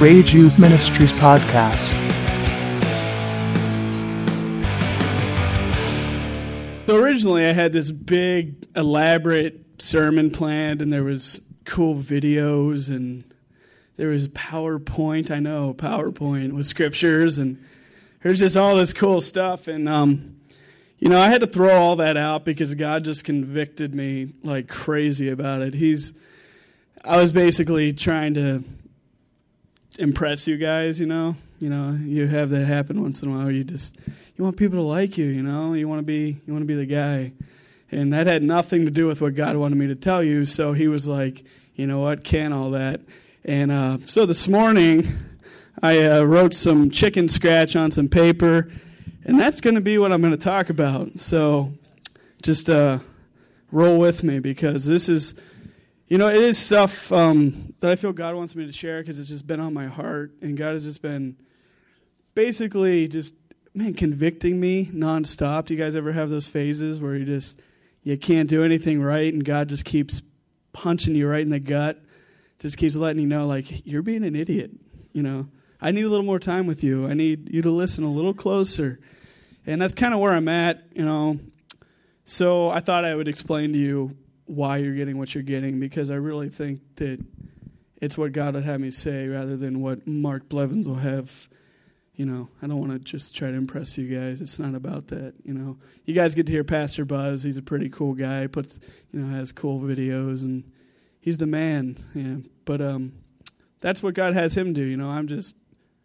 Rage Youth Ministries podcast. So originally, I had this big, elaborate sermon planned, and there was cool videos, and there was PowerPoint. I know PowerPoint with scriptures, and there's just all this cool stuff. And um, you know, I had to throw all that out because God just convicted me like crazy about it. He's, I was basically trying to impress you guys. You know, you know, you have that happen once in a while. You just you want people to like you, you know. You want to be you want to be the guy, and that had nothing to do with what God wanted me to tell you. So He was like, you know what, can all that. And uh, so this morning, I uh, wrote some chicken scratch on some paper, and that's going to be what I'm going to talk about. So just uh, roll with me because this is, you know, it is stuff um, that I feel God wants me to share because it's just been on my heart, and God has just been basically just man, convicting me nonstop. Do you guys ever have those phases where you just you can't do anything right, and God just keeps punching you right in the gut, just keeps letting you know like you're being an idiot. You know, I need a little more time with you. I need you to listen a little closer, and that's kind of where I'm at. You know, so I thought I would explain to you why you're getting what you're getting because I really think that it's what God would have me say rather than what Mark Blevins will have you know, I don't want to just try to impress you guys. It's not about that. You know, you guys get to hear Pastor Buzz. He's a pretty cool guy. Puts, you know, has cool videos, and he's the man. Yeah, but um, that's what God has him do. You know, I'm just,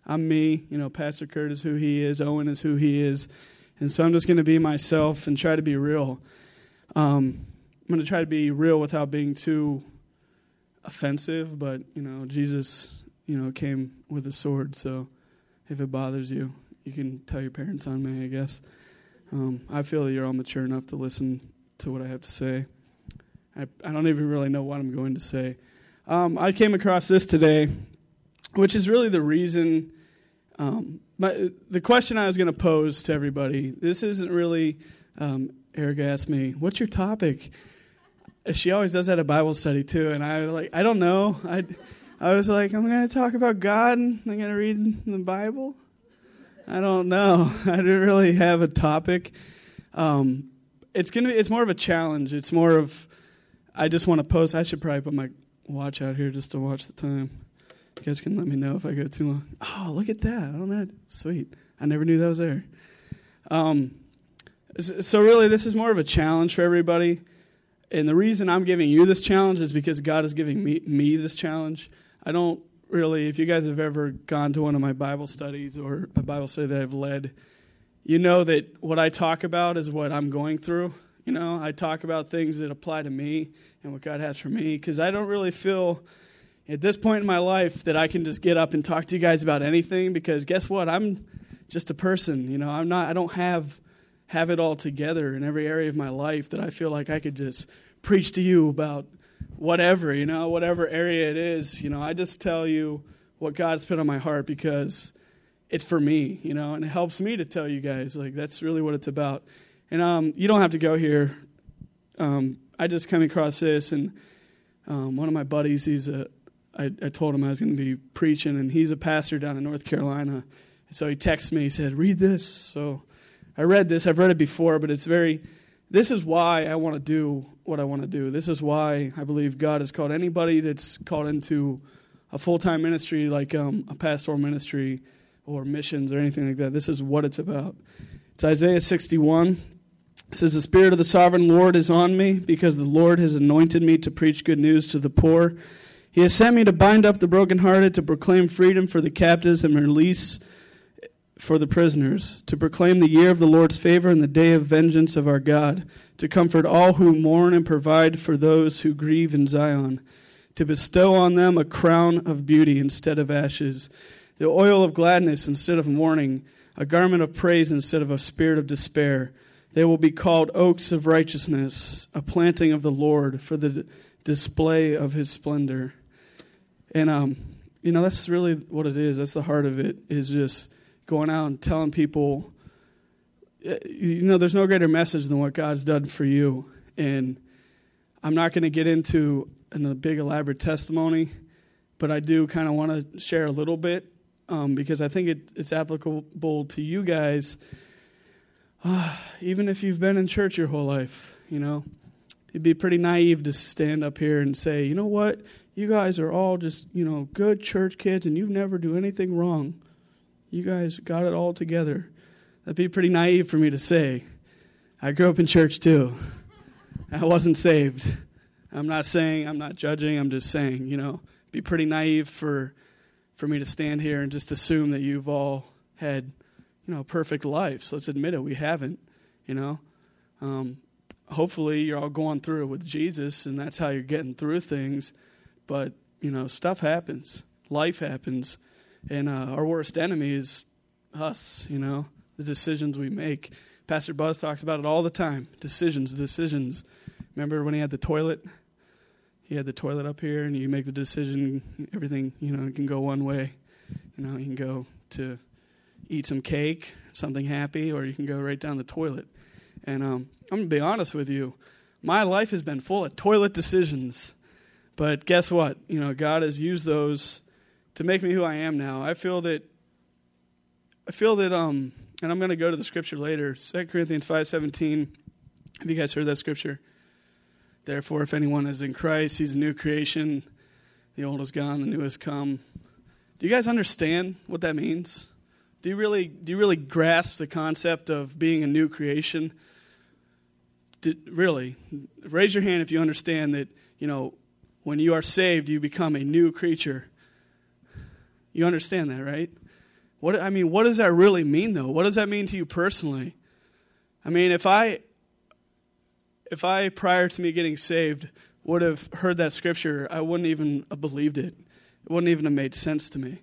I'm me. You know, Pastor Kurt is who he is. Owen is who he is, and so I'm just going to be myself and try to be real. Um, I'm going to try to be real without being too offensive. But you know, Jesus, you know, came with a sword, so if it bothers you, you can tell your parents on me, I guess. Um, I feel that you're all mature enough to listen to what I have to say. I, I don't even really know what I'm going to say. Um, I came across this today, which is really the reason. Um, my, the question I was going to pose to everybody this isn't really. Um, Erica asked me, What's your topic? She always does that at a Bible study too, and I like I don't know. I I was like, I'm going to talk about God and I'm going to read the Bible. I don't know. I didn't really have a topic. Um, it's gonna be, it's more of a challenge. It's more of I just want to post. I should probably put my watch out here just to watch the time. You guys can let me know if I go too long. Oh, look at that! Oh, man. sweet. I never knew that was there. Um, so really, this is more of a challenge for everybody. And the reason I'm giving you this challenge is because God is giving me, me this challenge. I don't really, if you guys have ever gone to one of my Bible studies or a Bible study that I've led, you know that what I talk about is what I'm going through. You know, I talk about things that apply to me and what God has for me because I don't really feel at this point in my life that I can just get up and talk to you guys about anything because guess what? I'm just a person, you know. I'm not I don't have have it all together in every area of my life that I feel like I could just preach to you about whatever, you know, whatever area it is, you know, I just tell you what God's put on my heart because it's for me, you know, and it helps me to tell you guys. Like, that's really what it's about. And um, you don't have to go here. Um, I just came across this, and um, one of my buddies, he's a, I, I told him I was going to be preaching, and he's a pastor down in North Carolina. so he texted me, he said, Read this. So I read this. I've read it before, but it's very, this is why I want to do what I want to do. This is why I believe God has called anybody that's called into a full time ministry, like um, a pastoral ministry or missions or anything like that. This is what it's about. It's Isaiah 61. It says, The Spirit of the sovereign Lord is on me because the Lord has anointed me to preach good news to the poor. He has sent me to bind up the brokenhearted, to proclaim freedom for the captives and release for the prisoners, to proclaim the year of the Lord's favor and the day of vengeance of our God, to comfort all who mourn and provide for those who grieve in Zion, to bestow on them a crown of beauty instead of ashes, the oil of gladness instead of mourning, a garment of praise instead of a spirit of despair. They will be called oaks of righteousness, a planting of the Lord for the display of his splendor. And um, you know, that's really what it is. That's the heart of it, is just going out and telling people, uh, you know, there's no greater message than what God's done for you. And I'm not going to get into a big elaborate testimony, but I do kind of want to share a little bit um, because I think it, it's applicable to you guys, uh, even if you've been in church your whole life. You know, it'd be pretty naive to stand up here and say, you know what, you guys are all just you know good church kids and you've never do anything wrong. You guys got it all together. That'd be pretty naive for me to say. I grew up in church too. I wasn't saved. I'm not saying, I'm not judging, I'm just saying, you know, be pretty naive for for me to stand here and just assume that you've all had, you know, perfect lives. Let's admit it, we haven't, you know. Um, hopefully you're all going through it with Jesus and that's how you're getting through things. But, you know, stuff happens. Life happens. And uh, our worst enemy is us, you know, the decisions we make. Pastor Buzz talks about it all the time. Decisions, decisions. Remember when he had the toilet? He had the toilet up here, and you make the decision. Everything, you know, can go one way. You know, you can go to eat some cake, something happy, or you can go right down the toilet. And um, I'm gonna be honest with you, my life has been full of toilet decisions. But guess what? You know, God has used those to make me who I am now. I feel that I feel that um and I'm going to go to the scripture later. 2 Corinthians 5:17. Have you guys heard that scripture? Therefore, if anyone is in Christ, he's a new creation. The old is gone, the new has come. Do you guys understand what that means? Do you really do you really grasp the concept of being a new creation? Really, raise your hand if you understand that, you know, when you are saved, you become a new creature. You understand that, right? What I mean, what does that really mean though? What does that mean to you personally? I mean, if I if I prior to me getting saved would have heard that scripture, I wouldn't even have believed it. It wouldn't even have made sense to me.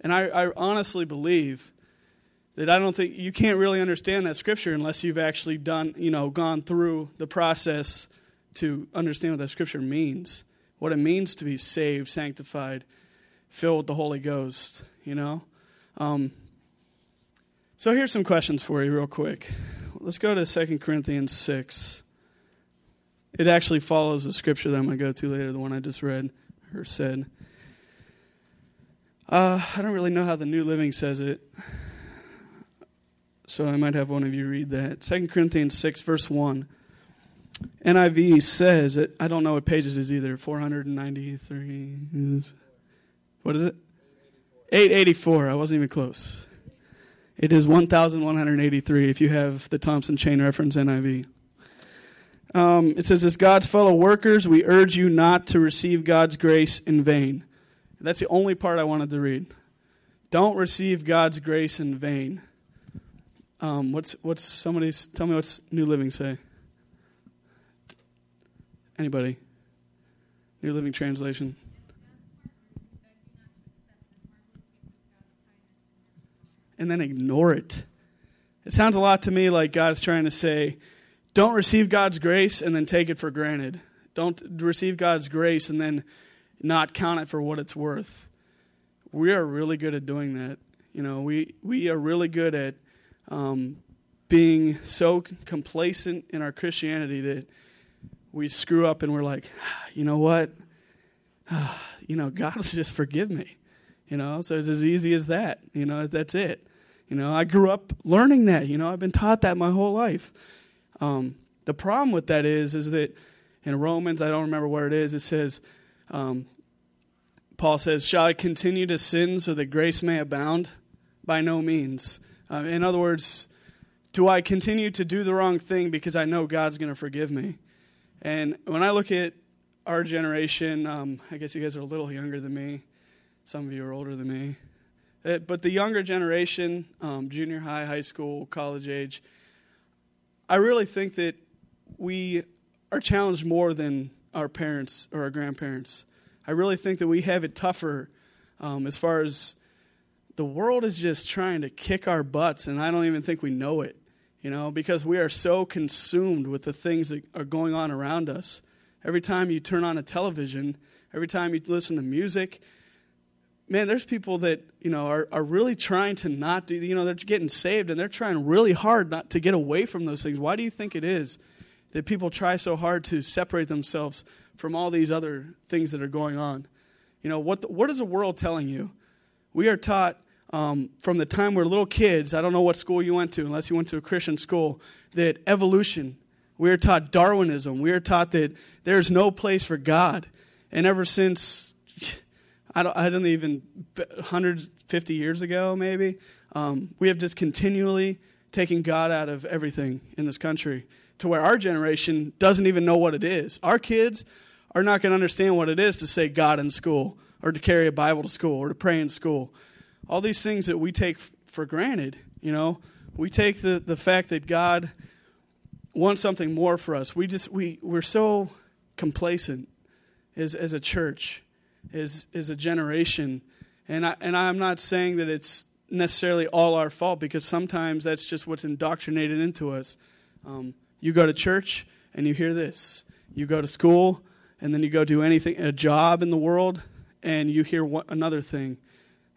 And I, I honestly believe that I don't think you can't really understand that scripture unless you've actually done, you know, gone through the process to understand what that scripture means. What it means to be saved, sanctified, filled with the Holy Ghost, you know? Um, so here's some questions for you, real quick. Let's go to 2 Corinthians 6. It actually follows the scripture that I'm going to go to later, the one I just read or said. Uh, I don't really know how the New Living says it, so I might have one of you read that. 2 Corinthians 6, verse 1. NIV says, it, I don't know what pages is either, 493. What is it? 884. I wasn't even close. It is 1183 if you have the Thompson Chain Reference NIV. Um, it says, As God's fellow workers, we urge you not to receive God's grace in vain. That's the only part I wanted to read. Don't receive God's grace in vain. Um, what's what's somebody's tell me what's New Living say? Anybody? New Living Translation. and then ignore it. It sounds a lot to me like God's trying to say, don't receive God's grace and then take it for granted. Don't receive God's grace and then not count it for what it's worth. We are really good at doing that. You know, we, we are really good at um, being so complacent in our Christianity that we screw up and we're like, you know what? you know, God will just forgive me. You know, so it's as easy as that. You know, that's it. You know, I grew up learning that. You know, I've been taught that my whole life. Um, the problem with that is, is that in Romans, I don't remember where it is. It says, um, Paul says, "Shall I continue to sin so that grace may abound?" By no means. Uh, in other words, do I continue to do the wrong thing because I know God's going to forgive me? And when I look at our generation, um, I guess you guys are a little younger than me. Some of you are older than me. Uh, but the younger generation, um, junior high, high school, college age, I really think that we are challenged more than our parents or our grandparents. I really think that we have it tougher um, as far as the world is just trying to kick our butts, and I don't even think we know it, you know, because we are so consumed with the things that are going on around us. Every time you turn on a television, every time you listen to music, man, there's people that, you know, are, are really trying to not do, you know, they're getting saved and they're trying really hard not to get away from those things. Why do you think it is? that people try so hard to separate themselves from all these other things that are going on. You know, what, the, what is the world telling you? We are taught um, from the time we're little kids, I don't know what school you went to, unless you went to a Christian school, that evolution, we are taught Darwinism, we are taught that there's no place for God. And ever since, I don't, I don't even, 150 years ago maybe, um, we have just continually taken God out of everything in this country to where our generation doesn't even know what it is. Our kids are not going to understand what it is to say God in school or to carry a Bible to school or to pray in school. All these things that we take for granted, you know, we take the, the fact that God wants something more for us. We just we we're so complacent as as a church, as as a generation. And I and I'm not saying that it's necessarily all our fault because sometimes that's just what's indoctrinated into us. Um, you go to church and you hear this. You go to school and then you go do anything, a job in the world, and you hear one, another thing.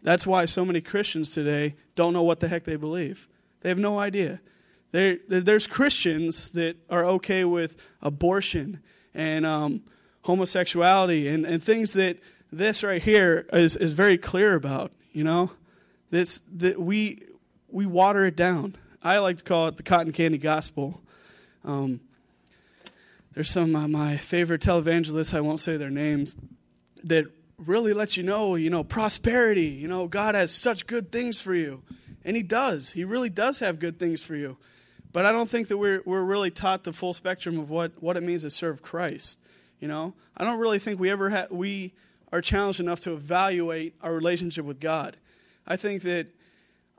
That's why so many Christians today don't know what the heck they believe. They have no idea. There, there's Christians that are okay with abortion and um, homosexuality and, and things that this right here is, is very clear about. You know, this that we we water it down. I like to call it the cotton candy gospel. Um, there's some of my favorite televangelists, I won't say their names, that really let you know, you know, prosperity, you know, God has such good things for you. And He does. He really does have good things for you. But I don't think that we're, we're really taught the full spectrum of what, what it means to serve Christ. You know, I don't really think we ever ha- we are challenged enough to evaluate our relationship with God. I think that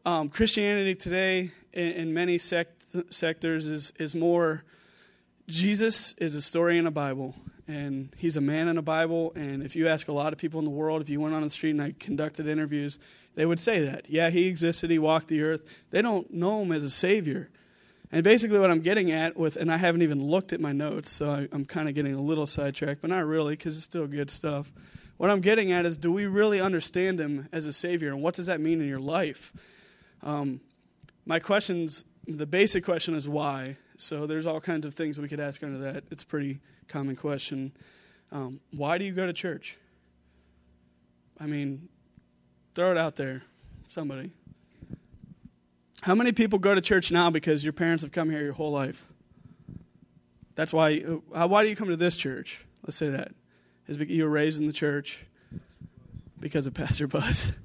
um, Christianity today, in, in many sect- sectors, is, is more Jesus is a story in a Bible, and he's a man in a Bible. And if you ask a lot of people in the world, if you went on the street and I conducted interviews, they would say that. Yeah, he existed, he walked the earth. They don't know him as a savior. And basically, what I'm getting at with, and I haven't even looked at my notes, so I, am kind of getting a little sidetracked, but not really, because it's still good stuff. What I'm getting at is, do we really understand him as a savior, and what does that mean in your life? Um, my questions, the basic question is why, so there's all kinds of things we could ask under that. It's a pretty common question. Um, why do you go to church? I mean, throw it out there, somebody. How many people go to church now because your parents have come here your whole life? That's why. Uh, why do you come to this church? Let's say that. Is you were raised in the church because of Pastor Buzz.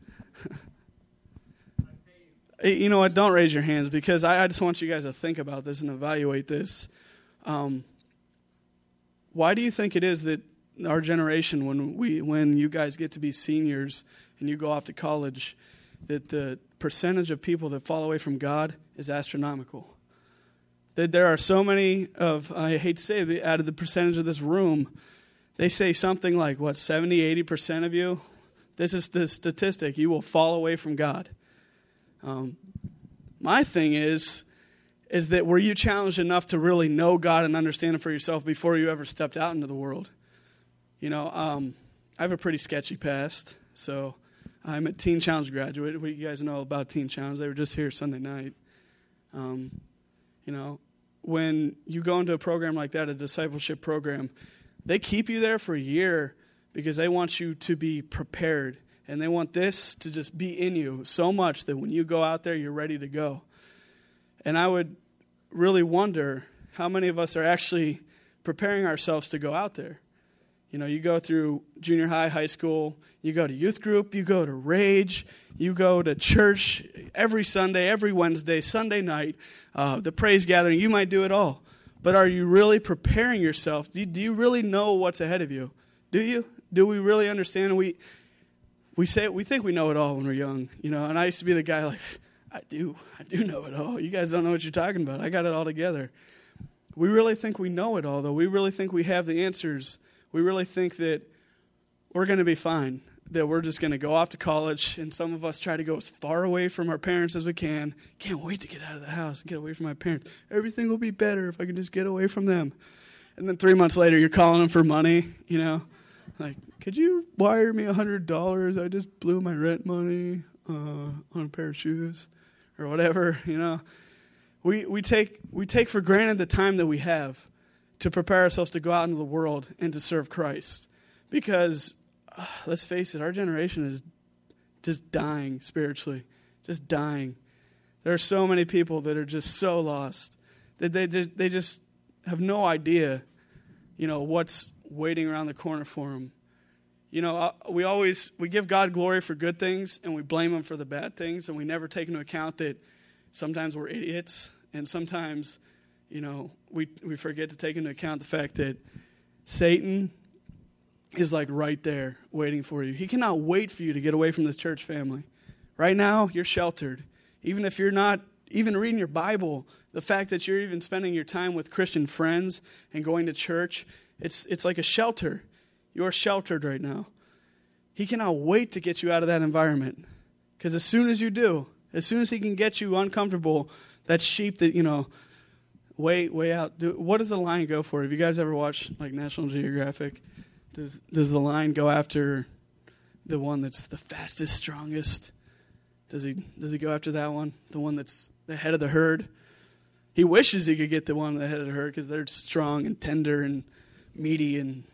you know what? Don't raise your hands because I, I, just want you guys to think about this and evaluate this. Um, why do you think it is that our generation, when we, when you guys get to be seniors and you go off to college, that the percentage of people that fall away from God is astronomical? That there are so many of, I hate to say it, out of the percentage of this room, they say something like, what, 70, 80% of you? This is the statistic. You will fall away from God. Um, my thing is, is that were you challenged enough to really know God and understand Him for yourself before you ever stepped out into the world? You know, um, I have a pretty sketchy past, so I'm a Teen Challenge graduate. What you guys know about Teen Challenge? They were just here Sunday night. Um, you know, when you go into a program like that, a discipleship program, they keep you there for a year because they want you to be prepared and they want this to just be in you so much that when you go out there, you're ready to go. And I would really wonder how many of us are actually preparing ourselves to go out there. You know, you go through junior high, high school, you go to youth group, you go to Rage, you go to church every Sunday, every Wednesday, Sunday night, uh, the praise gathering. You might do it all. But are you really preparing yourself? Do you, do you really know what's ahead of you? Do you? Do we really understand? We, we say we think we know it all when we're young, you know. And I used to be the guy like, I do, I do know it all. You guys don't know what you're talking about. I got it all together. We really think we know it all, though. We really think we have the answers. We really think that we're going to be fine. That we're just going to go off to college, and some of us try to go as far away from our parents as we can. Can't wait to get out of the house and get away from my parents. Everything will be better if I can just get away from them. And then three months later, you're calling them for money, you know like, could you wire me a hundred dollars? I just blew my rent money uh, on a pair of shoes, or whatever. You know, we we take we take for granted the time that we have, to prepare ourselves to go out into the world and to serve Christ. Because, uh, let's face it, our generation is just dying spiritually, just dying. There are so many people that are just so lost that they just, they just have no idea, you know, what's waiting around the corner for him. You know, uh, we always we give God glory for good things and we blame him for the bad things and we never take into account that sometimes we're idiots and sometimes, you know, we we forget to take into account the fact that Satan is like right there waiting for you. He cannot wait for you to get away from this church family. Right now, you're sheltered. Even if you're not even reading your Bible, the fact that you're even spending your time with Christian friends and going to church, it's, it's like a shelter. You are sheltered right now. He cannot wait to get you out of that environment. Because as soon as you do, as soon as he can get you uncomfortable, that sheep that, you know, way, way out. Do, what does the lion go for? Have you guys ever watched like National Geographic? Does, does the lion go after the one that's the fastest, strongest? Does he, does he go after that one? The one that's the head of the herd? He wishes he could get the one the head of the herd because they're strong and tender and meaty and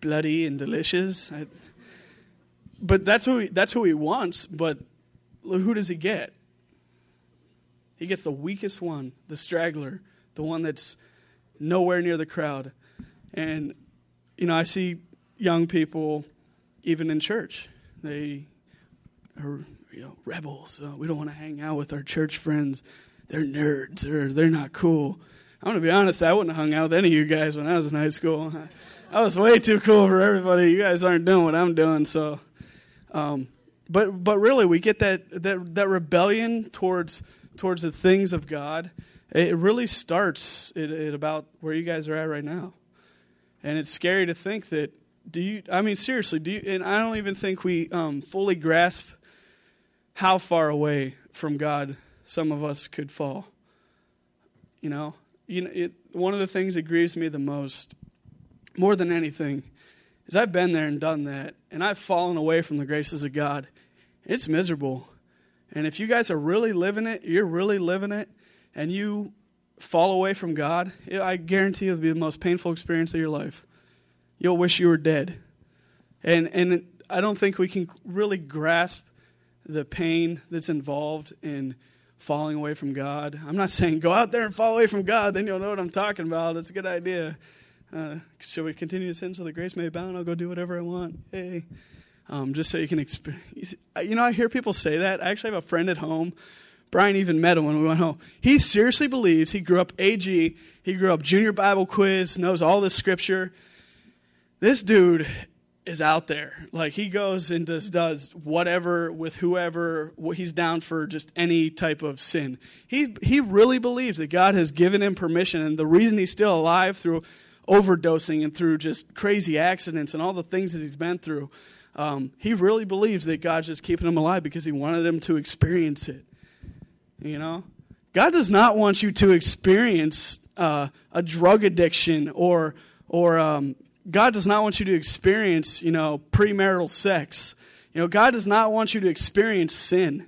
bloody and delicious. I, but that's who he, that's who he wants. But who does he get? He gets the weakest one, the straggler, the one that's nowhere near the crowd. And you know, I see young people even in church. They are you know rebels. Uh, we don't want to hang out with our church friends. They're nerds or they're not cool. I'm gonna be honest. I wouldn't have hung out with any of you guys when I was in high school. I was way too cool for everybody. You guys aren't doing what I'm doing, so. Um, but but really, we get that that that rebellion towards towards the things of God. It really starts at, at about where you guys are at right now, and it's scary to think that. Do you? I mean, seriously, do you? And I don't even think we um, fully grasp how far away from God some of us could fall. You know, you know, it, one of the things that grieves me the most more than anything is I've been there and done that, and I've fallen away from the graces of God. It's miserable. And if you guys are really living it, you're really living it, and you fall away from God, I guarantee it'll be the most painful experience of your life. You'll wish you were dead. And, and I don't think we can really grasp the pain that's involved in falling away from God. I'm not saying go out there and fall away from God, then you'll know what I'm talking about. It's a good idea. Uh, shall we continue to sin so the grace may abound? I'll go do whatever I want. Hey. Um, just so you can experience. You know, I hear people say that. I actually have a friend at home. Brian even met him when we went home. He seriously believes he grew up AG, he grew up junior Bible quiz, knows all this scripture. This dude is out there. Like he goes and just does whatever with whoever. He's down for just any type of sin. He he really believes that God has given him permission, and the reason he's still alive through overdosing and through just crazy accidents and all the things that he's been through. Um, he really believes that God's just keeping him alive because he wanted him to experience it. You know, God does not want you to experience uh, a drug addiction or or um, God does not want you to experience you know premarital sex. You know, God does not want you to experience sin.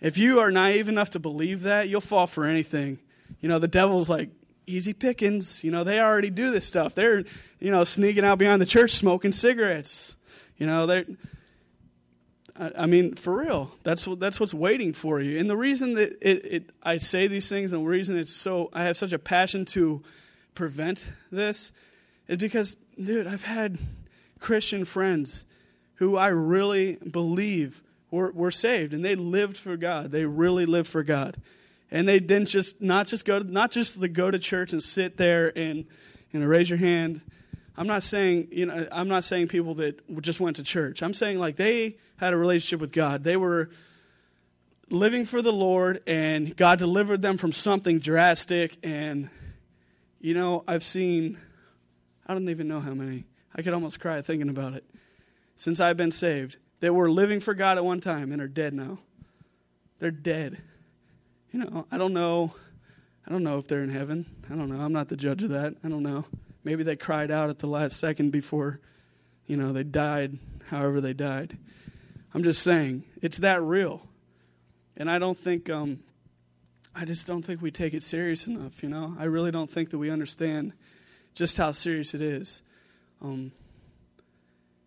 If you are naive enough to believe that, you'll fall for anything. You know, the devil's like, easy pickings. You know, they already do this stuff. They're, you know, sneaking out behind the church smoking cigarettes. You know, they're. I, mean, for real, that's what that's what's waiting for you. And the reason that it, it, I say these things, and the reason it's so, I have such a passion to prevent this, is because, dude, I've had Christian friends who I really believe were, were saved, and they lived for God. They really lived for God and they didn't just not just go to, not just the go to church and sit there and know raise your hand. I'm not saying you know I'm not saying people that just went to church. I'm saying like they had a relationship with God. They were living for the Lord, and God delivered them from something drastic. And you know I've seen I don't even know how many. I could almost cry thinking about it. Since I've been saved, that were living for God at one time and are dead now. They're dead you know, I don't know. I don't know if they're in heaven. I don't know. I'm not the judge of that. I don't know. Maybe they cried out at the last second before, you know, they died, however they died. I'm just saying, it's that real. And I don't think, um, I just don't think we take it serious enough, you know? I really don't think that we understand just how serious it is. Um,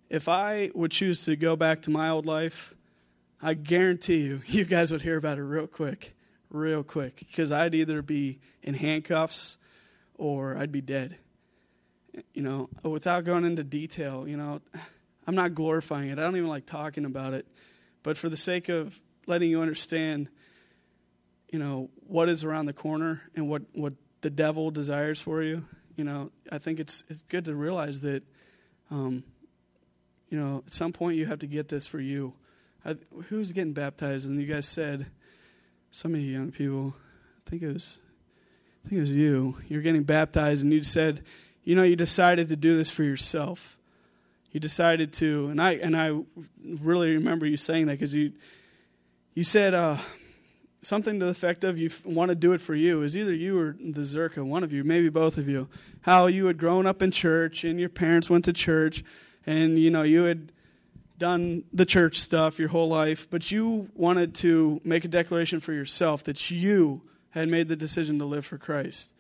if I would choose to go back to my old life, I guarantee you, you guys would hear about it real quick, real quick, because I'd either be in handcuffs or I'd be dead. You know, without going into detail, you know, I'm not glorifying it. I don't even like talking about it. But for the sake of letting you understand, you know, what is around the corner and what, what the devil desires for you, you know, I think it's, it's good to realize that, um, you know, at some point you have to get this for you. I, who's getting baptized? And you guys said, some of you young people, I think it was, I think it was you. You're getting baptized, and you said, you know, you decided to do this for yourself. You decided to, and I and I really remember you saying that because you you said uh, something to the effect of you want to do it for you. Is either you or the Zerka, one of you, maybe both of you. How you had grown up in church and your parents went to church, and you know you had done the church stuff your whole life, but you wanted to make a declaration for yourself that you had made the decision to live for Christ.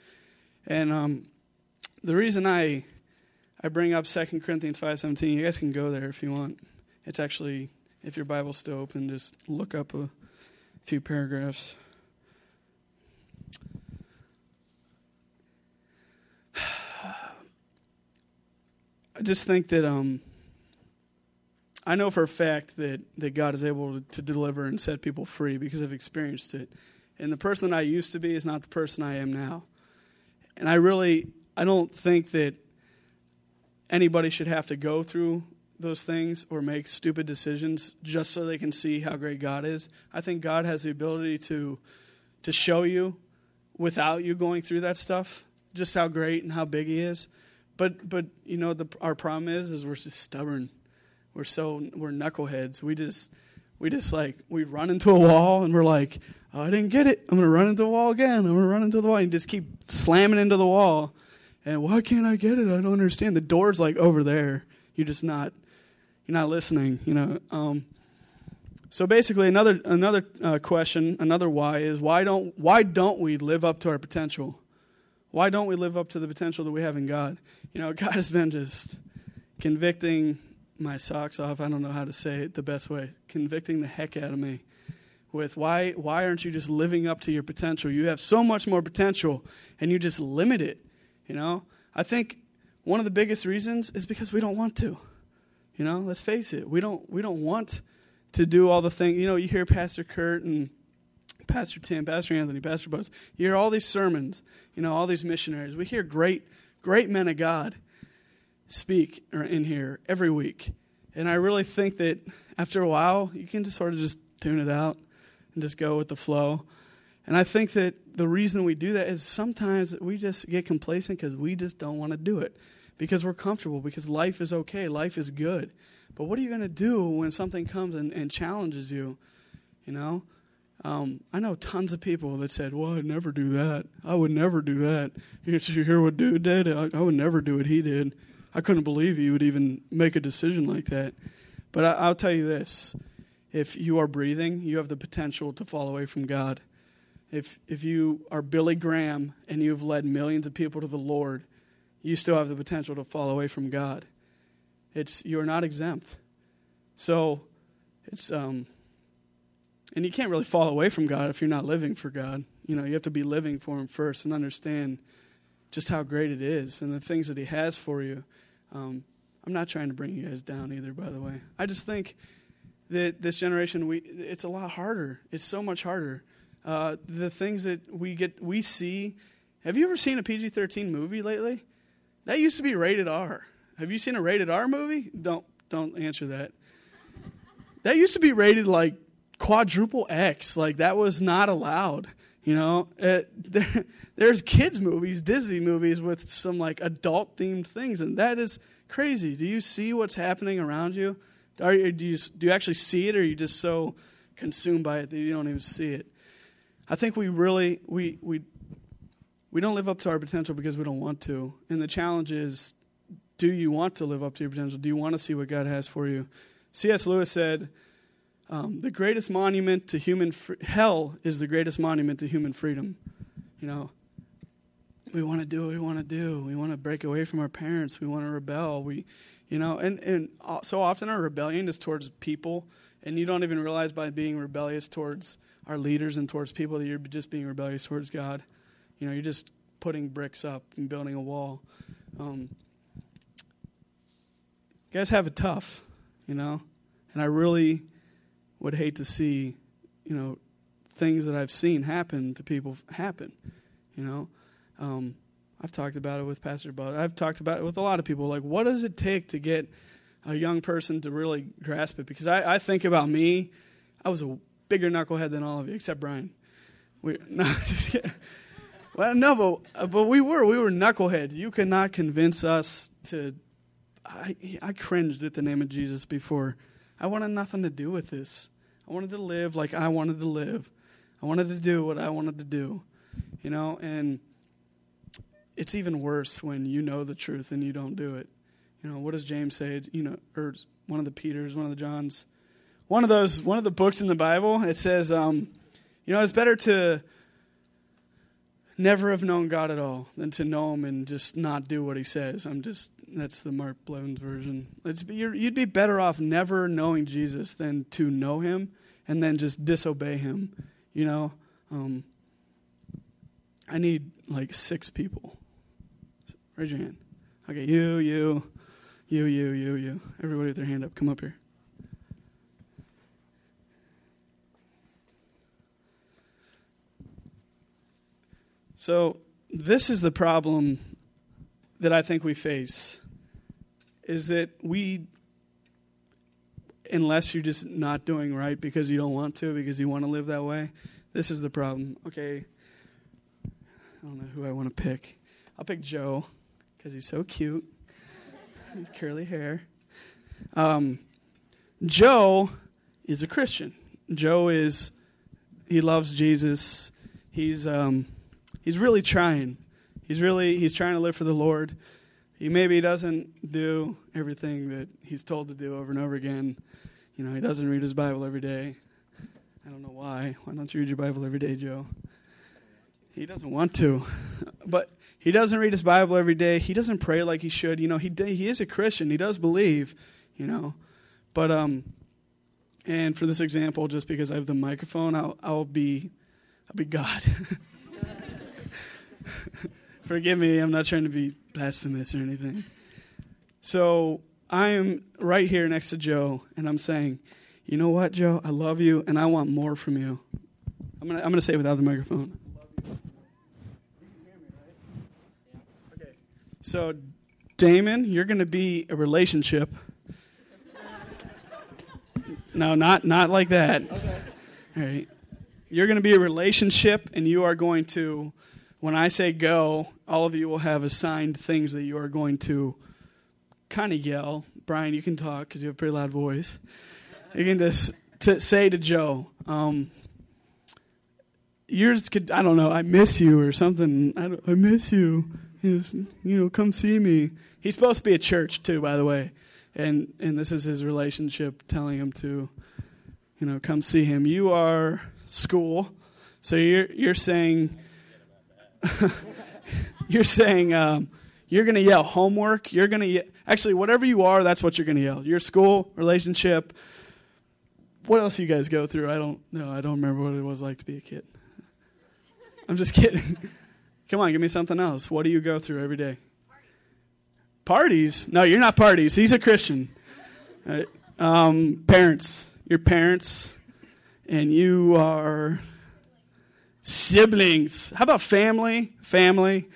And um, the reason I I bring up 2 Corinthians 5:17, you guys can go there if you want. It's actually if your Bible's still open, just look up a few paragraphs. I just think that um, I know for a fact that, that God is able to, to deliver and set people free because I've experienced it. And the person that I used to be is not the person I am now. And I really, I don't think that anybody should have to go through those things or make stupid decisions just so they can see how great God is. I think God has the ability to to show you without you going through that stuff just how great and how big he is. But but you know the our problem is is we're just stubborn. We're so we're knuckleheads. We just we just like we run into a wall and we're like, oh, I didn't get it. I'm gonna run into the wall again. I'm gonna run into the wall and just keep slamming into the wall. And why can't I get it? I don't understand. The door's like over there. You're just not you're not listening. You know. Um, so basically, another another uh, question, another why is why don't why don't we live up to our potential? Why don't we live up to the potential that we have in God? You know, God has been just convicting my socks off. I don't know how to say it the best way. Convicting the heck out of me with why why aren't you just living up to your potential? You have so much more potential and you just limit it, you know? I think one of the biggest reasons is because we don't want to. You know, let's face it. We don't we don't want to do all the things. You know, you hear Pastor Kurt and Pastor Tim, Pastor Anthony, Pastor Buzz. You hear all these sermons, you know, all these missionaries. We hear great great men of God speak in here every week. And I really think that after a while, you can just sort of just tune it out and just go with the flow. And I think that the reason we do that is sometimes we just get complacent because we just don't want to do it because we're comfortable, because life is okay, life is good. But what are you going to do when something comes and, and challenges you? You know? Um, I know tons of people that said, Well, I'd never do that. I would never do that. You hear what dude did? I, I would never do what he did. I couldn't believe he would even make a decision like that. But I, I'll tell you this if you are breathing, you have the potential to fall away from God. If, if you are Billy Graham and you've led millions of people to the Lord, you still have the potential to fall away from God. It's, you are not exempt. So, it's, um, and you can't really fall away from God if you're not living for God. You know, you have to be living for Him first and understand just how great it is and the things that He has for you. Um, I'm not trying to bring you guys down either, by the way. I just think that this generation, we it's a lot harder. It's so much harder. Uh, the things that we get, we see. Have you ever seen a PG-13 movie lately? That used to be rated R. Have you seen a rated R movie? Don't don't answer that. That used to be rated like quadruple X. Like that was not allowed. You know, uh, there, there's kids movies, Disney movies with some like adult themed things, and that is crazy. Do you see what's happening around you? Are do you do you actually see it, or are you just so consumed by it that you don't even see it? I think we really we we we don't live up to our potential because we don't want to, and the challenge is, do you want to live up to your potential? Do you want to see what God has for you? C.S. Lewis said um, the greatest monument to human fr- hell is the greatest monument to human freedom. You know, we want to do what we want to do. We want to break away from our parents. We want to rebel. We, you know, and and so often our rebellion is towards people, and you don't even realize by being rebellious towards our leaders and towards people that you're just being rebellious towards God. You know, you're just putting bricks up and building a wall. Um, guys have it tough, you know, and I really would hate to see, you know, things that I've seen happen to people happen, you know. Um, I've talked about it with Pastor Bud. I've talked about it with a lot of people. Like, what does it take to get a young person to really grasp it? Because I, I think about me, I was a bigger knucklehead than all of you, except Brian. We, no, just kidding. Well, no, but, but we were. We were knucklehead. You cannot convince us to. I, I cringed at the name of Jesus before. I wanted nothing to do with this. I wanted to live like I wanted to live. I wanted to do what I wanted to do. You know, and it's even worse when you know the truth and you don't do it. You know, what does James say? You know, or one of the Peters, one of the Johns, one of those, one of the books in the Bible. It says, um, you know, it's better to never have known God at all than to know Him and just not do what He says. I'm just that's the Mark Blevins version. you'd be better off never knowing Jesus than to know Him and then just disobey Him. You know, um, I need like six people Raise your hand. Okay, you, you, you, you, you, you. Everybody with their hand up, come up here. So, this is the problem that I think we face is that we unless you're just not doing right because you don't want to because you want to live that way, this is the problem. Okay. I don't know who I want to pick. I'll pick Joe because he's so cute. curly hair. Um, Joe is a Christian. Joe is he loves Jesus. He's um, he's really trying. He's really he's trying to live for the Lord. He maybe doesn't do everything that he's told to do over and over again. You know, he doesn't read his Bible every day. I don't know why. Why don't you read your Bible every day, Joe? He doesn't want to. But he doesn't read his Bible every day. He doesn't pray like he should. You know, he he is a Christian. He does believe, you know. But um and for this example, just because I have the microphone, I'll I'll be I'll be God. Forgive me, I'm not trying to be blasphemous or anything. So I am right here next to Joe, and I'm saying, you know what, Joe? I love you, and I want more from you. I'm gonna I'm gonna say it without the microphone. So, Damon, you're going to be a relationship. No, not not like that. Okay. All right. You're going to be a relationship, and you are going to, when I say go, all of you will have assigned things that you are going to kind of yell. Brian, you can talk because you have a pretty loud voice. You can just to say to Joe, um, yours could, I don't know, I miss you or something. I, I miss you. You know, come see me. He's supposed to be at church too, by the way, and and this is his relationship telling him to, you know, come see him. You are school, so you're you're saying, you're saying um, you're going to yell homework. You're going to ye- actually whatever you are, that's what you're going to yell. Your school relationship. What else you guys go through? I don't know. I don't remember what it was like to be a kid. I'm just kidding. Come on, give me something else. What do you go through every day? Parties? No, you're not parties. He's a Christian. Right? Um, parents. Your parents. And you are siblings. How about family? Family.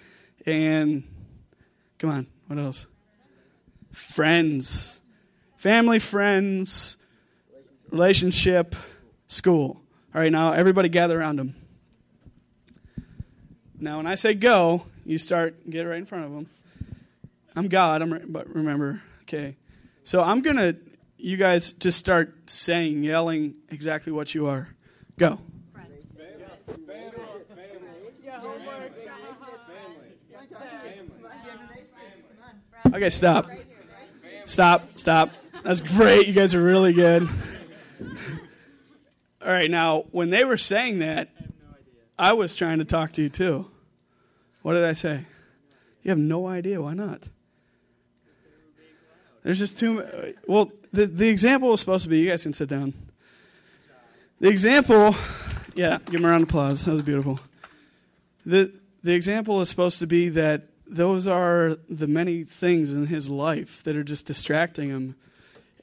And come on, what else? Friends. Family, friends, relationship, school. All right, now everybody gather around them. Now, when I say go, you start, get right in front of them. I'm God, I'm, but remember, okay. So I'm going to, you guys just start saying, yelling exactly what you are. Go. Okay, stop. Stop, stop. That's great. You guys are really good. All right, now, when they were saying that, I was trying to talk to you too. What did I say? You have no idea. Why not? There's just too. Well, the the example was supposed to be. You guys can sit down. The example, yeah, give him a round of applause. That was beautiful. the The example is supposed to be that those are the many things in his life that are just distracting him.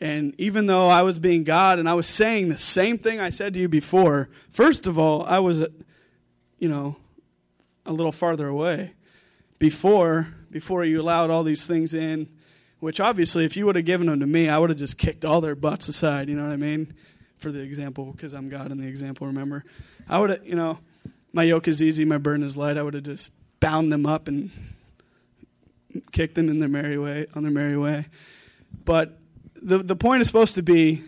And even though I was being God and I was saying the same thing I said to you before, first of all, I was, you know, a little farther away before before you allowed all these things in which obviously, if you would have given them to me, I would have just kicked all their butts aside. You know what I mean? For the example, because I'm God in the example. Remember, I would have, you know, my yoke is easy, my burden is light. I would have just bound them up and kicked them in their merry way, on their merry way. But the the point is supposed to be,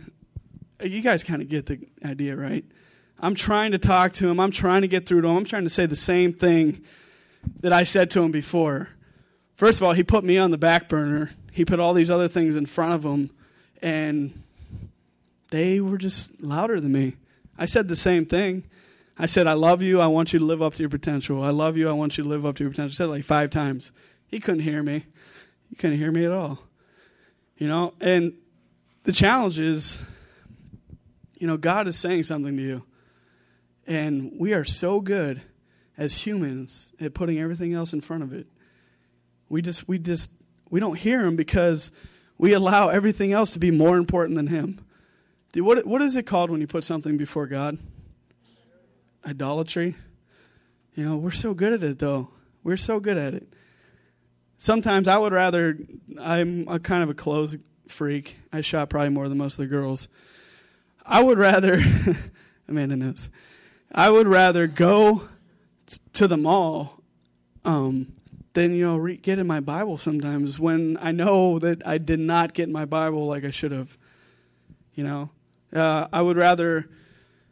you guys kind of get the idea, right? I'm trying to talk to him. I'm trying to get through to him. I'm trying to say the same thing that I said to him before. First of all, he put me on the back burner he put all these other things in front of him, and they were just louder than me. I said the same thing. I said, I love you. I want you to live up to your potential. I love you. I want you to live up to your potential. I said like five times. He couldn't hear me. He couldn't hear me at all. You know, and the challenge is, you know, God is saying something to you. And we are so good as humans at putting everything else in front of it. We just we just we don't hear him because we allow everything else to be more important than him. What, what is it called when you put something before God? Idolatry. You know, we're so good at it, though. We're so good at it. Sometimes I would rather, I'm a kind of a clothes freak. I shop probably more than most of the girls. I would rather, Amanda knows, I would rather go to the mall um, then you know re- get in my Bible sometimes when I know that I did not get my Bible like I should have. You know, uh, I would rather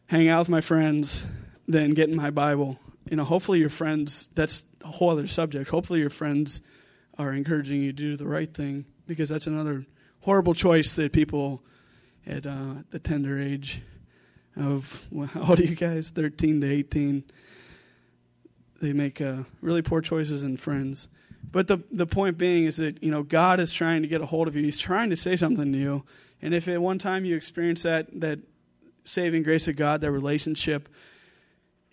hang out with my friends than get in my Bible. You know, hopefully your friends. That's a whole other subject. Hopefully your friends are encouraging you to do the right thing because that's another horrible choice that people at uh, the tender age of well, how old are you guys? Thirteen to eighteen they make uh, really poor choices in friends. But the the point being is that you know God is trying to get a hold of you. He's trying to say something to you. And if at one time you experience that that saving grace of God, that relationship,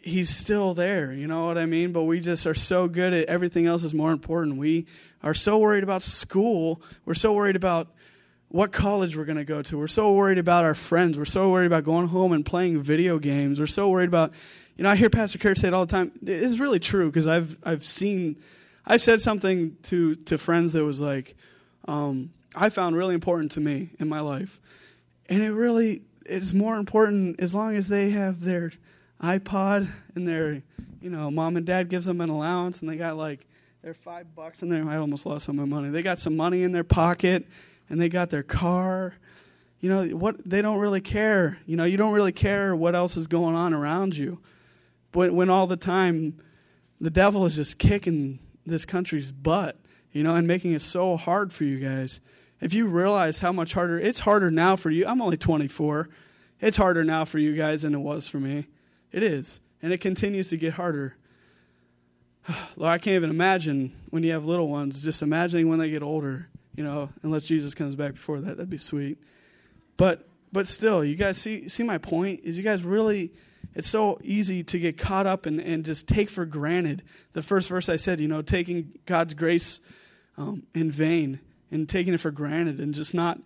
He's still there. You know what I mean? But we just are so good at everything else is more important. We are so worried about school. We're so worried about what college we're going to go to. We're so worried about our friends. We're so worried about going home and playing video games. We're so worried about you know, I hear Pastor Kurt say it all the time. It's really true because I've I've seen, I've said something to to friends that was like, um, I found really important to me in my life, and it really is more important as long as they have their iPod and their, you know, mom and dad gives them an allowance and they got like their five bucks in there. I almost lost some of my money. They got some money in their pocket and they got their car. You know what? They don't really care. You know, you don't really care what else is going on around you. When, when all the time the devil is just kicking this country's butt, you know, and making it so hard for you guys. If you realize how much harder, it's harder now for you. I'm only 24. It's harder now for you guys than it was for me. It is. And it continues to get harder. Lord, I can't even imagine when you have little ones, just imagining when they get older, you know, unless Jesus comes back before that. That'd be sweet. But but still, you guys see see my point? Is you guys really it's so easy to get caught up and, and just take for granted the first verse I said, you know, taking God's grace um, in vain and taking it for granted and just not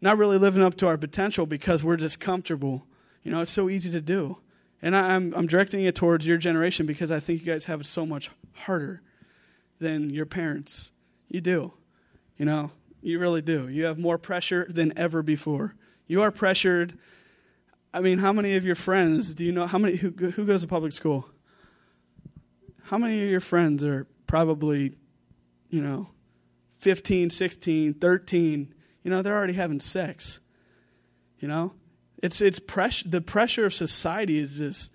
not really living up to our potential because we're just comfortable. You know, it's so easy to do. And I, I'm, I'm directing it towards your generation because I think you guys have it so much harder than your parents. You do. You know, you really do. You have more pressure than ever before. You are pressured I mean, how many of your friends do you know? How many who who goes to public school? How many of your friends are probably, you know, 15, 16, 13? You know, they're already having sex. You know, it's it's pressure. The pressure of society is just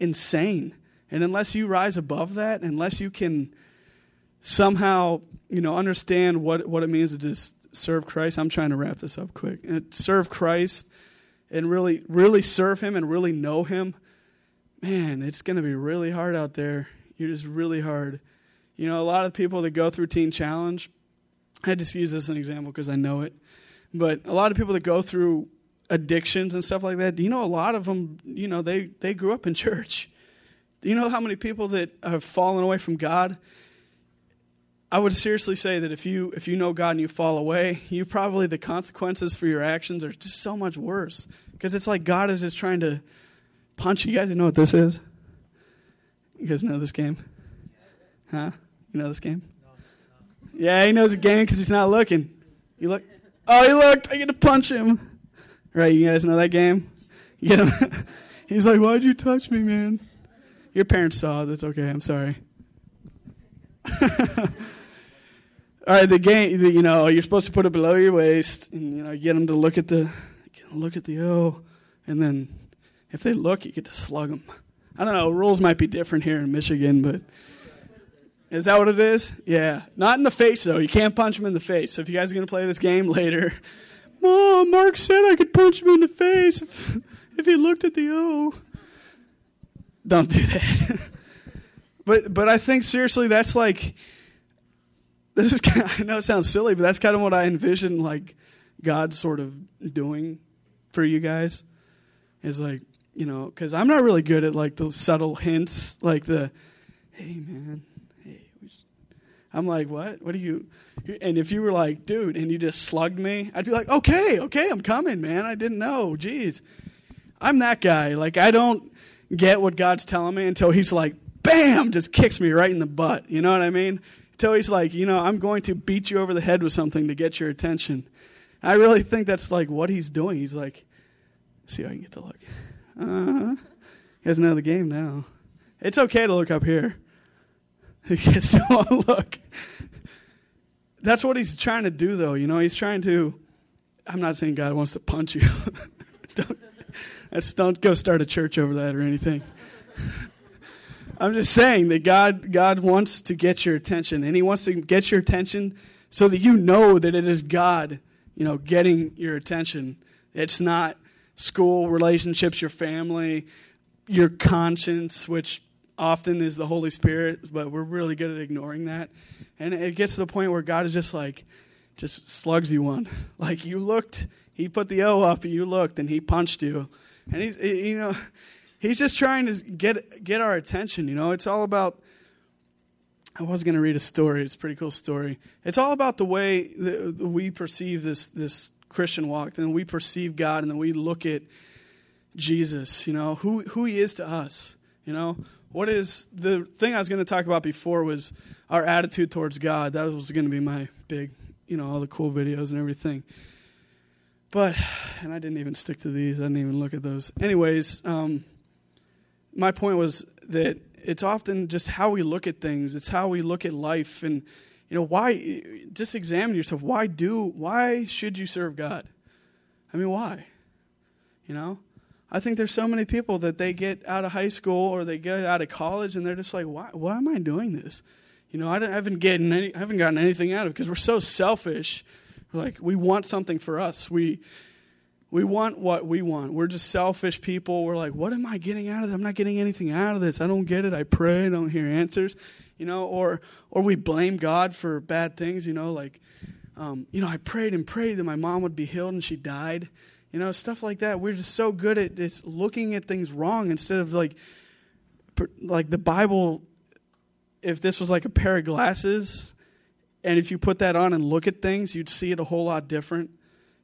insane, and unless you rise above that, unless you can somehow, you know, understand what what it means to just serve Christ. I'm trying to wrap this up quick. And serve Christ and really, really serve Him and really know Him, man, it's going to be really hard out there. You're just really hard. You know, a lot of people that go through Teen Challenge, I to use this as an example because I know it, but a lot of people that go through addictions and stuff like that, you know, a lot of them, you know, they, they grew up in church. Do you know how many people that have fallen away from God? I would seriously say that if you if you know God and you fall away, you probably the consequences for your actions are just so much worse because it's like God is just trying to punch you. Guys. You know what this is? You guys know this game? Huh? You know this game? Yeah, he knows the game because he's not looking. You look. Oh, he looked. I get to punch him. Right? You guys know that game? You get him. he's like, "Why'd you touch me, man?" Your parents saw. That's okay. I'm sorry. All right, the game. You know, you're supposed to put it below your waist, and you know, get them to look at the look at the O, and then if they look, you get to slug them. I don't know. Rules might be different here in Michigan, but is that what it is? Yeah, not in the face though. You can't punch him in the face. So if you guys are gonna play this game later, Mom, Mark said I could punch him in the face if, if he looked at the O. Don't do that. but but I think seriously, that's like this is kind of, I know it sounds silly, but that's kind of what I envision like God sort of doing for you guys is like you know because I'm not really good at like the subtle hints like the hey man I'm like what what do you and if you were like dude and you just slugged me I'd be like okay okay I'm coming man I didn't know jeez I'm that guy like I don't get what God's telling me until he's like bam just kicks me right in the butt you know what I mean until he's like, you know, I'm going to beat you over the head with something to get your attention. I really think that's like what he's doing. He's like, see how I can get to look. Uh, he has another game now. It's okay to look up here. He gets look. That's what he's trying to do, though. You know, he's trying to. I'm not saying God wants to punch you. don't, don't go start a church over that or anything. I'm just saying that God God wants to get your attention, and He wants to get your attention so that you know that it is God, you know, getting your attention. It's not school, relationships, your family, your conscience, which often is the Holy Spirit, but we're really good at ignoring that. And it gets to the point where God is just like, just slugs you one. Like you looked, He put the O up, and you looked, and He punched you. And He's, you know, He's just trying to get get our attention. You know, it's all about. I was going to read a story. It's a pretty cool story. It's all about the way that we perceive this this Christian walk, and we perceive God, and then we look at Jesus. You know, who who He is to us. You know, what is the thing I was going to talk about before was our attitude towards God. That was going to be my big, you know, all the cool videos and everything. But, and I didn't even stick to these. I didn't even look at those. Anyways, um, my point was that it's often just how we look at things. It's how we look at life, and you know why. Just examine yourself. Why do? Why should you serve God? I mean, why? You know, I think there's so many people that they get out of high school or they get out of college, and they're just like, why? Why am I doing this? You know, I, I haven't getting any, I haven't gotten anything out of it because we're so selfish. We're like we want something for us. We we want what we want. We're just selfish people. We're like, what am I getting out of this? I'm not getting anything out of this. I don't get it. I pray, I don't hear answers. You know, or or we blame God for bad things, you know, like um, you know, I prayed and prayed that my mom would be healed and she died. You know, stuff like that. We're just so good at just looking at things wrong instead of like like the Bible if this was like a pair of glasses and if you put that on and look at things, you'd see it a whole lot different.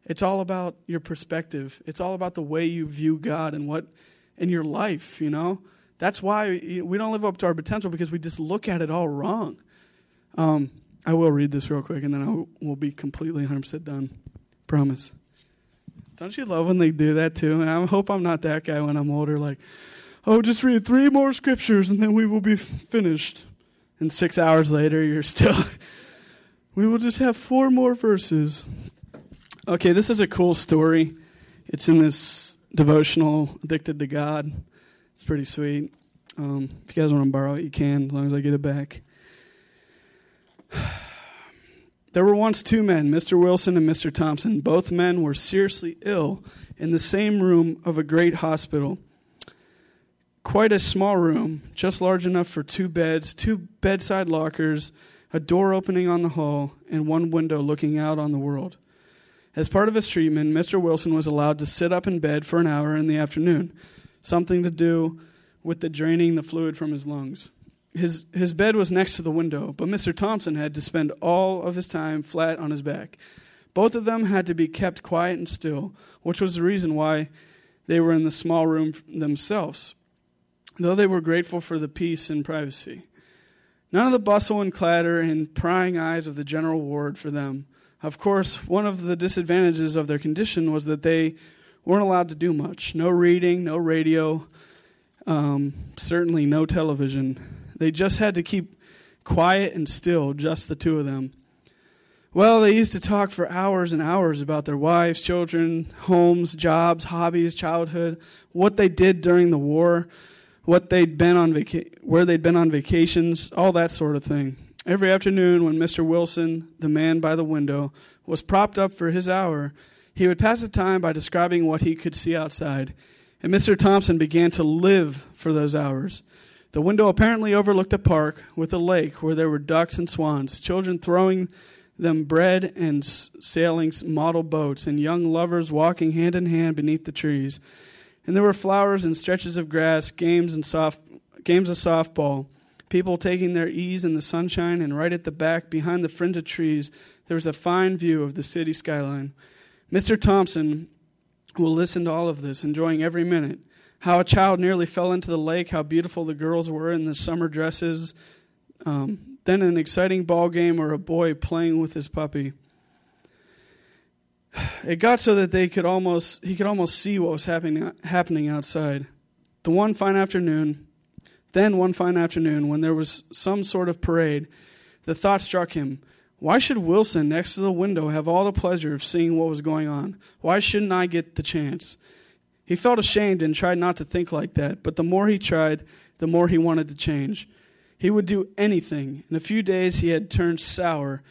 It's all about your perspective. It's all about the way you view God and what in your life, you know? That's why we don't live up to our potential because we just look at it all wrong. Um, I will read this real quick and then I will be completely 100% done. Promise. Don't you love when they do that too? I hope I'm not that guy when I'm older, like, oh, just read three more scriptures and then we will be finished. And six hours later, you're still, we will just have four more verses. Okay, this is a cool story. It's in this devotional, Addicted to God. It's pretty sweet. Um, if you guys want to borrow it, you can, as long as I get it back. There were once two men, Mr. Wilson and Mr. Thompson. Both men were seriously ill in the same room of a great hospital. quite a small room, just large enough for two beds, two bedside lockers, a door opening on the hall, and one window looking out on the world. As part of his treatment, Mr. Wilson was allowed to sit up in bed for an hour in the afternoon, something to do with the draining the fluid from his lungs. His, his bed was next to the window, but Mr. Thompson had to spend all of his time flat on his back. Both of them had to be kept quiet and still, which was the reason why they were in the small room themselves, though they were grateful for the peace and privacy. None of the bustle and clatter and prying eyes of the general ward for them. Of course, one of the disadvantages of their condition was that they weren't allowed to do much. No reading, no radio, um, certainly no television. They just had to keep quiet and still, just the two of them. Well, they used to talk for hours and hours about their wives, children, homes, jobs, hobbies, childhood, what they did during the war, what they'd been on vaca- where they'd been on vacations, all that sort of thing. Every afternoon, when Mr. Wilson, the man by the window, was propped up for his hour, he would pass the time by describing what he could see outside. And Mr. Thompson began to live for those hours. The window apparently overlooked a park with a lake where there were ducks and swans, children throwing them bread and sailing model boats, and young lovers walking hand in hand beneath the trees. And there were flowers and stretches of grass, games and soft games of softball, people taking their ease in the sunshine, and right at the back, behind the fringe of trees, there was a fine view of the city skyline. Mr. Thompson will listen to all of this, enjoying every minute. How a child nearly fell into the lake, how beautiful the girls were in the summer dresses, um, then an exciting ball game or a boy playing with his puppy. It got so that they could almost he could almost see what was happening happening outside. The one fine afternoon, then one fine afternoon when there was some sort of parade, the thought struck him, why should Wilson next to the window have all the pleasure of seeing what was going on? Why shouldn't I get the chance? He felt ashamed and tried not to think like that, but the more he tried, the more he wanted to change. He would do anything. In a few days, he had turned sour.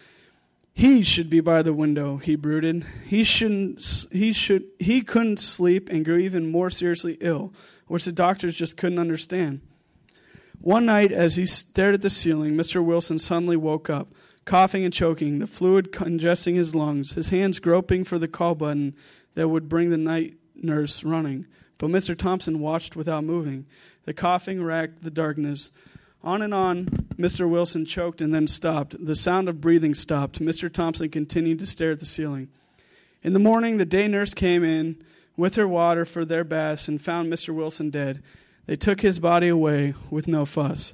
He should be by the window, he brooded. He shouldn't he should he couldn't sleep and grew even more seriously ill, which the doctors just couldn't understand. One night as he stared at the ceiling, Mr. Wilson suddenly woke up, coughing and choking, the fluid congesting his lungs, his hands groping for the call button that would bring the night nurse running. But Mr. Thompson watched without moving. The coughing racked the darkness. On and on, Mr. Wilson choked and then stopped. The sound of breathing stopped. Mr. Thompson continued to stare at the ceiling. In the morning, the day nurse came in with her water for their baths and found Mr. Wilson dead. They took his body away with no fuss.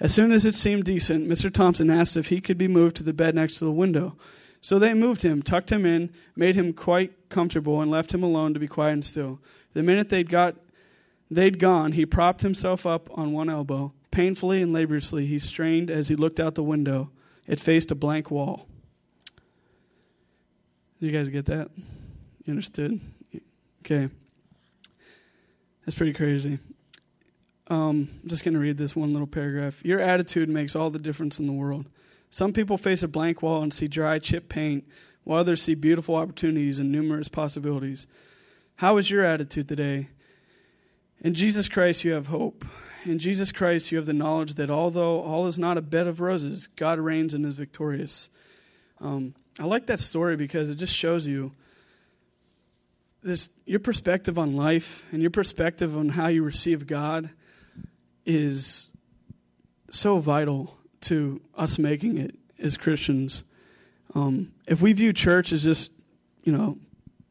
As soon as it seemed decent, Mr. Thompson asked if he could be moved to the bed next to the window. So they moved him, tucked him in, made him quite comfortable, and left him alone to be quiet and still. The minute they'd got they'd gone, he propped himself up on one elbow, Painfully and laboriously, he strained as he looked out the window. It faced a blank wall. You guys get that? You understood? Okay. That's pretty crazy. Um, I'm just going to read this one little paragraph. Your attitude makes all the difference in the world. Some people face a blank wall and see dry, chip paint, while others see beautiful opportunities and numerous possibilities. How is your attitude today? In Jesus Christ, you have hope. In Jesus Christ, you have the knowledge that although all is not a bed of roses, God reigns and is victorious. Um, I like that story because it just shows you this your perspective on life and your perspective on how you receive God is so vital to us making it as Christians. Um, if we view church as just, you know,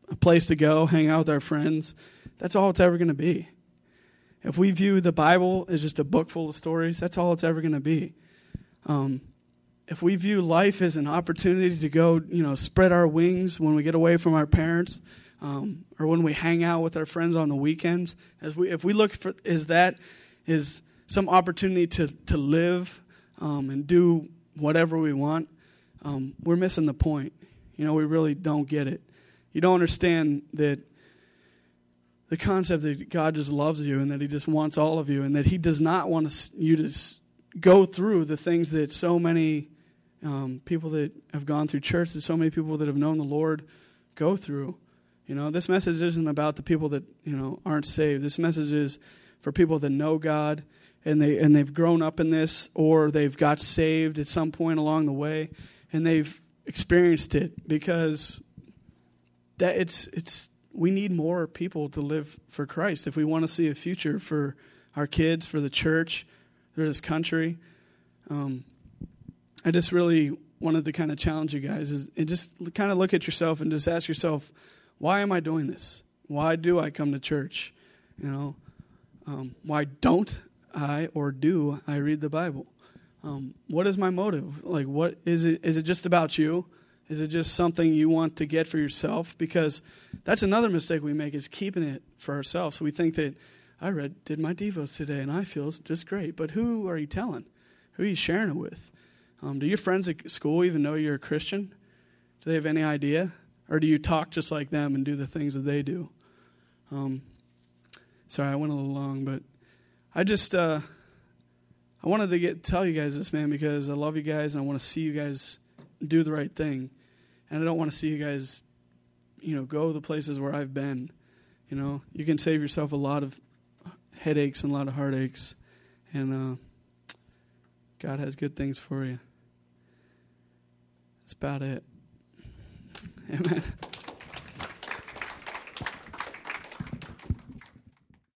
a place to go, hang out with our friends, that's all it's ever going to be. If we view the Bible as just a book full of stories, that's all it's ever going to be. Um, if we view life as an opportunity to go, you know, spread our wings when we get away from our parents, um, or when we hang out with our friends on the weekends, as we, if we look for is that is some opportunity to to live um, and do whatever we want, um, we're missing the point. You know, we really don't get it. You don't understand that the concept that God just loves you and that He just wants all of you and that He does not want you to go through the things that so many um, people that have gone through church, that so many people that have known the Lord go through. You know, this message isn't about the people that, you know, aren't saved. This message is for people that know God and they and they've grown up in this or they've got saved at some point along the way and they've experienced it because that it's it's we need more people to live for Christ if we want to see a future for our kids, for the church, for this country. Um, I just really wanted to kind of challenge you guys is and just kind of look at yourself and just ask yourself, why am I doing this? Why do I come to church? You know, um, why don't I or do I read the Bible? Um, what is my motive? Like, what is it? Is it just about you? Is it just something you want to get for yourself? Because that's another mistake we make is keeping it for ourselves. So we think that I read, did my devos today, and I feel just great. But who are you telling? Who are you sharing it with? Um, do your friends at school even know you're a Christian? Do they have any idea? Or do you talk just like them and do the things that they do? Um, sorry, I went a little long, but I just uh, I wanted to get tell you guys this, man, because I love you guys and I want to see you guys do the right thing, and I don't want to see you guys, you know, go the places where I've been. You know, you can save yourself a lot of headaches and a lot of heartaches, and uh, God has good things for you. That's about it. Amen.